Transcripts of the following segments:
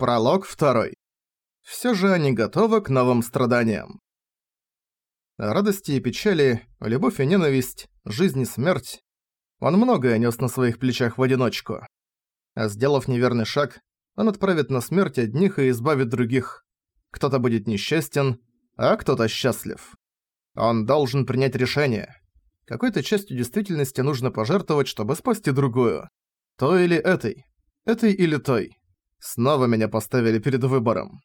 Пролог второй. Всё же они готовы к новым страданиям. Радости и печали, любовь и ненависть, жизнь и смерть. Он многое нёс на своих плечах в одиночку. А сделав неверный шаг, он отправит на смерть одних и избавит других. Кто-то будет несчастен, а кто-то счастлив. Он должен принять решение. Какой-то частью действительности нужно пожертвовать, чтобы спасти другую. Той или этой. Этой или той. Снова меня поставили перед выбором.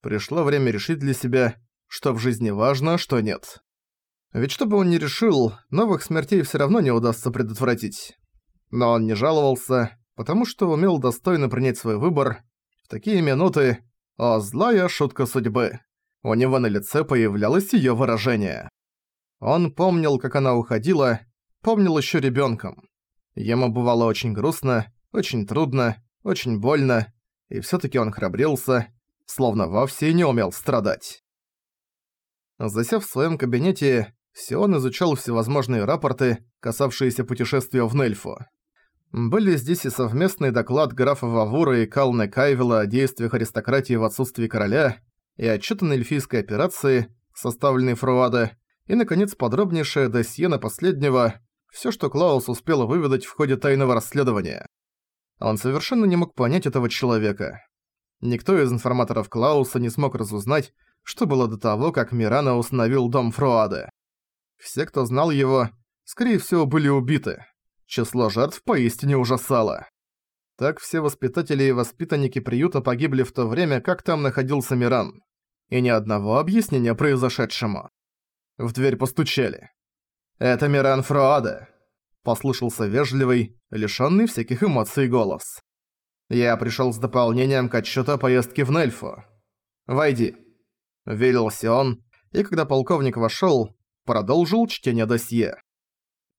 Пришло время решить для себя, что в жизни важно, а что нет. Ведь что бы он ни решил, новых смертей всё равно не удастся предотвратить. Но он не жаловался, потому что умел достойно принять свой выбор. В такие минуты «О, злая шутка судьбы!» У него на лице появлялось её выражение. Он помнил, как она уходила, помнил ещё ребёнком. Ему бывало очень грустно, очень трудно, очень больно, и всё-таки он храбрился, словно вовсе не умел страдать. Засев в своём кабинете, Сион изучал всевозможные рапорты, касавшиеся путешествия в Нельфу. Были здесь и совместный доклад графа Вавура и Калны Кайвела о действиях аристократии в отсутствии короля, и отчёт о эльфийской операции, составленный Фруаде, и, наконец, подробнейшее досье на последнего, всё, что Клаус успел выведать в ходе тайного расследования. Он совершенно не мог понять этого человека. Никто из информаторов Клауса не смог разузнать, что было до того, как Мирана установил дом Фруаде. Все, кто знал его, скорее всего, были убиты. Число жертв поистине ужасало. Так все воспитатели и воспитанники приюта погибли в то время, как там находился Миран. И ни одного объяснения произошедшему. В дверь постучали. «Это Миран Фруаде», послышался вежливый, лишённый всяких эмоций голос. «Я пришёл с дополнением к отчёту о поездке в Нельфу. Войди», — велел Сион, и когда полковник вошёл, продолжил чтение досье.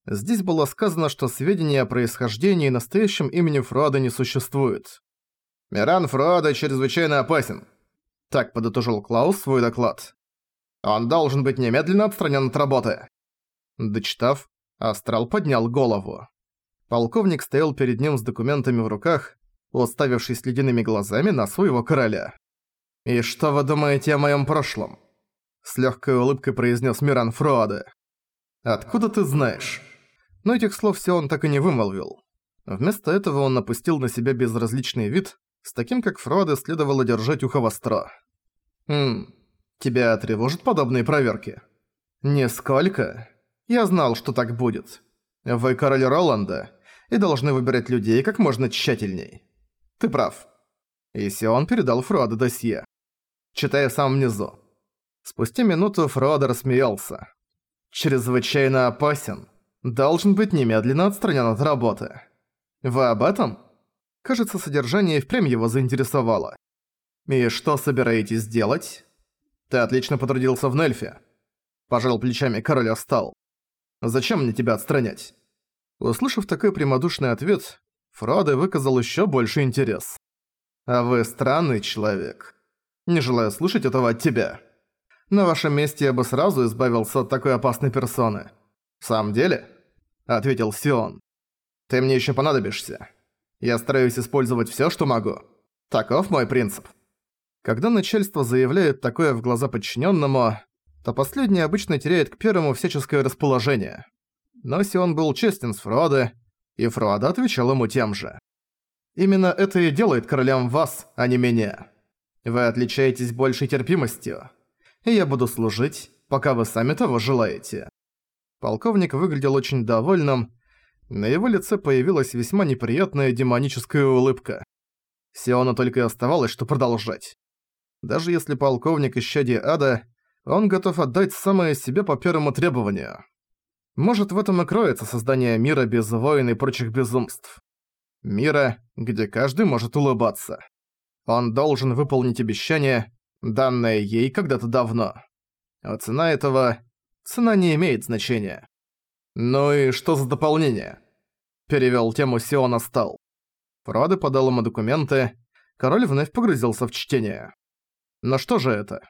Здесь было сказано, что сведения о происхождении и настоящем имени Фруада не существует. «Миран Фруада чрезвычайно опасен», — так подытожил Клаус свой доклад. «Он должен быть немедленно отстранен от работы». Дочитав, Астрал поднял голову. Полковник стоял перед ним с документами в руках, уставившись ледяными глазами на своего короля. «И что вы думаете о моем прошлом?» С легкой улыбкой произнес Миран Фруаде. «Откуда ты знаешь?» Но этих слов все он так и не вымолвил. Вместо этого он напустил на себя безразличный вид, с таким как Фруаде следовало держать ухо востро. «Хм, тебя тревожат подобные проверки?» «Нисколько?» Я знал, что так будет. Вы король Роланда и должны выбирать людей как можно тщательней. Ты прав. И Сион передал Фруаду досье. Читая в самом низу. Спустя минуту Фруада рассмеялся. «Чрезвычайно опасен. Должен быть немедленно отстранен от работы. Вы об этом?» Кажется, содержание впрямь его заинтересовало. «И что собираетесь делать?» «Ты отлично потрудился в Нельфе». Пожал плечами, король остал. Зачем мне тебя отстранять?» Услышав такой прямодушный ответ, Фроде выказал еще больше интерес. «А вы странный человек. Не желаю слушать этого от тебя. На вашем месте я бы сразу избавился от такой опасной персоны. В самом деле?» — ответил Сион. «Ты мне еще понадобишься. Я стараюсь использовать все, что могу. Таков мой принцип». Когда начальство заявляет такое в глаза подчиненному, то последний обычно теряет к первому всяческое расположение. Но Сион был честен с Фруаде, и Фруада отвечал ему тем же. «Именно это и делает королем вас, а не меня. Вы отличаетесь большей терпимостью, и я буду служить, пока вы сами того желаете». Полковник выглядел очень довольным, на его лице появилась весьма неприятная демоническая улыбка. Сиону только и оставалось, что продолжать. Даже если полковник исчадие ада, он готов отдать самое себе по первому требованию. Может, в этом и кроется создание мира без войн и прочих безумств. Мира, где каждый может улыбаться. Он должен выполнить обещание, данное ей когда-то давно. А цена этого... Цена не имеет значения. «Ну и что за дополнение?» Перевёл тему Сиона Стал. Фроды подал ему документы, король вновь погрузился в чтение. Но что же это?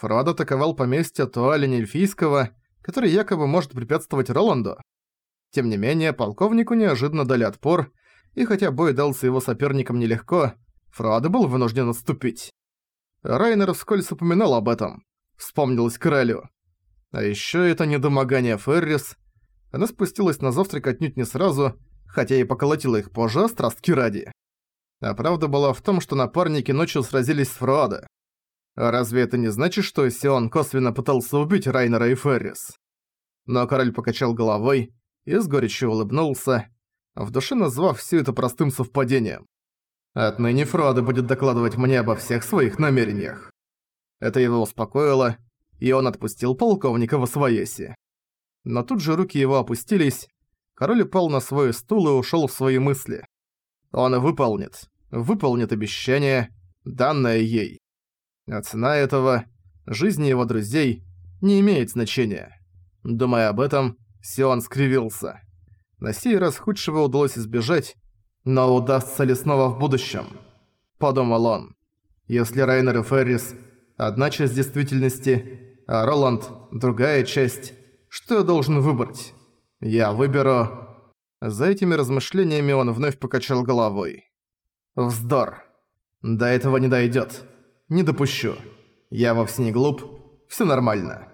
Фродо атаковал поместье Туалини Эльфийского, который якобы может препятствовать Роланду. Тем не менее, полковнику неожиданно дали отпор, и хотя бой дался его соперникам нелегко, Фруаде был вынужден отступить. Райнер вскользь упоминал об этом. Вспомнилось королю. А ещё это недомогание Феррис. Она спустилась на завтрак отнюдь не сразу, хотя и поколотила их позже, страстки ради. А правда была в том, что напарники ночью сразились с Фруаде. А разве это не значит, что Сион косвенно пытался убить Райнера и Феррис? Но король покачал головой и с горечью улыбнулся, в душе назвав все это простым совпадением. Отныне Фруаде будет докладывать мне обо всех своих намерениях. Это его успокоило, и он отпустил полковника во своеси. Но тут же руки его опустились, король упал на свой стул и ушёл в свои мысли. Он выполнит, выполнит обещание, данное ей. А цена этого, жизни его друзей, не имеет значения. Думая об этом, Сион скривился. На сей раз худшего удалось избежать, но удастся ли снова в будущем? Подумал он. Если Райнер и Феррис – одна часть действительности, а Роланд – другая часть, что я должен выбрать? Я выберу... За этими размышлениями он вновь покачал головой. Вздор. До этого не дойдет. Не допущу. Я вовсе не глуп. Все нормально.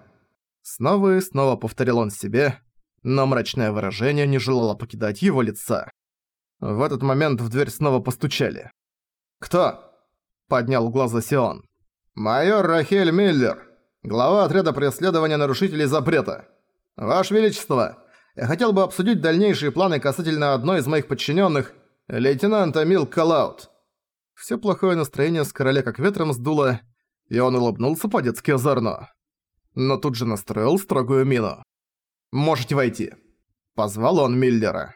Снова и снова повторил он себе, но мрачное выражение не желало покидать его лица. В этот момент в дверь снова постучали. «Кто?» – поднял глаза Сион. «Майор Рахель Миллер, глава отряда преследования нарушителей запрета. Ваше Величество, я хотел бы обсудить дальнейшие планы касательно одной из моих подчиненных, лейтенанта Мил Калаут». Все плохое настроение с короля как ветром сдуло, и он улыбнулся по-детски озорно. Но тут же настроил строгую мину. «Можете войти», – позвал он Миллера.